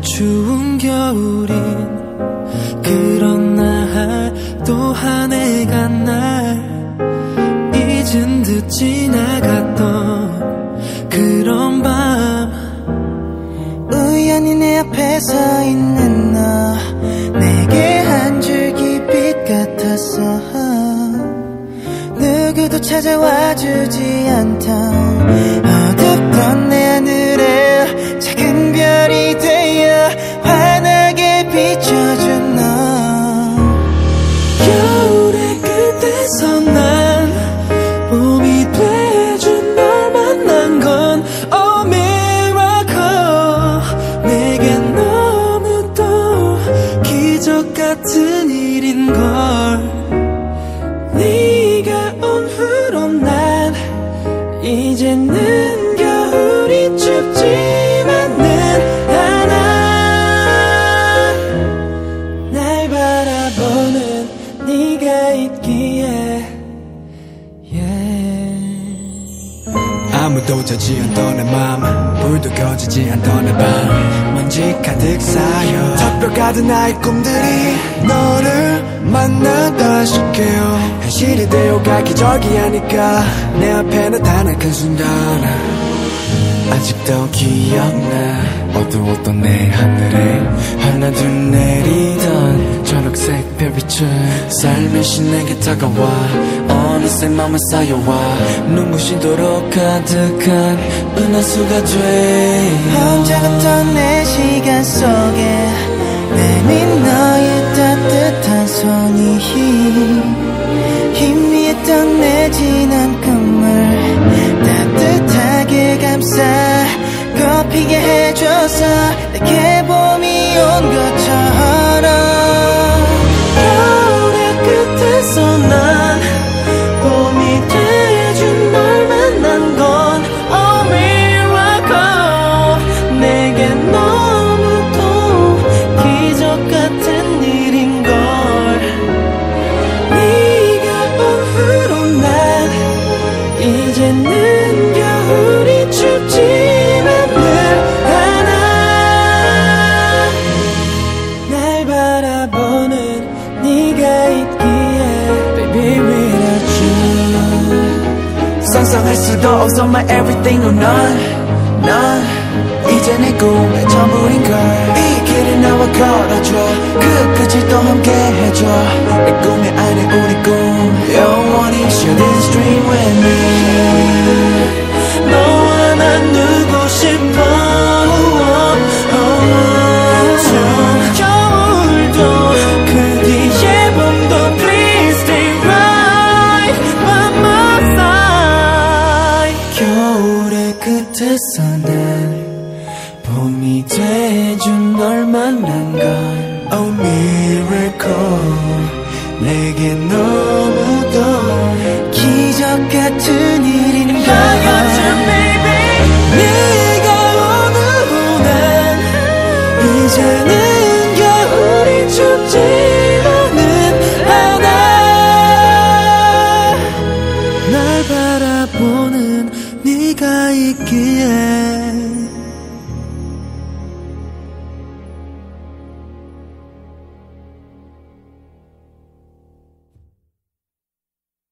추운 겨울인 그런 날 또 한 해가 날 잊은 듯 지나갔던 그런 밤. 우연히 내 앞에 서 있는 너 내게 한 줄기 빛 같았어. 누구도 찾아와 주지 않던 어둡던 이제는 겨울이 춥지만은 않아 날 바라보는 네가 있기에. 아무도 자지 않던 내 맘 불도 꺼지지 않던 내밤 먼지 가득 쌓여. 턱뼈 가득 나의 꿈들이 너를 만나다 싶게요. 현실이 되어가 기적이 아닐까. 내 앞에 나타난 큰 순간 아직도 기억나. 어두웠던 내 하늘에 초록색 별 빛을 살며시 내게 다가와. 어느새 맘을 쌓여와. 눈부시도록 가득한 은하수가 돼. 혼자 걷던 내 시간 속에 수도 없어 my everything or none 넌 이제 내 꿈의 전부인 걸. 이 길을 나와 걸어줘. 끝까지 또 함께 해줘 봄이 돼준 널 만난 건 Oh miracle. 내게 너무도 기적 같은 난 이제는 겨울이 춥지만은 않아 날 바라보는 네가 있기에